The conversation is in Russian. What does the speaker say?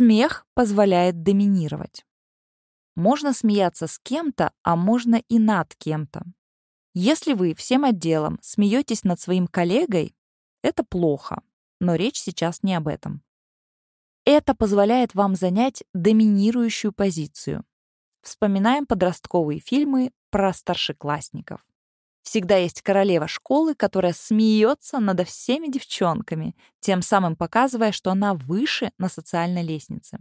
Смех позволяет доминировать. Можно смеяться с кем-то, а можно и над кем-то. Если вы всем отделом смеетесь над своим коллегой, это плохо, но речь сейчас не об этом. Это позволяет вам занять доминирующую позицию. Вспоминаем подростковые фильмы про старшеклассников. Всегда есть королева школы, которая смеется над всеми девчонками, тем самым показывая, что она выше на социальной лестнице.